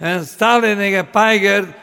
en Stalin gepeigert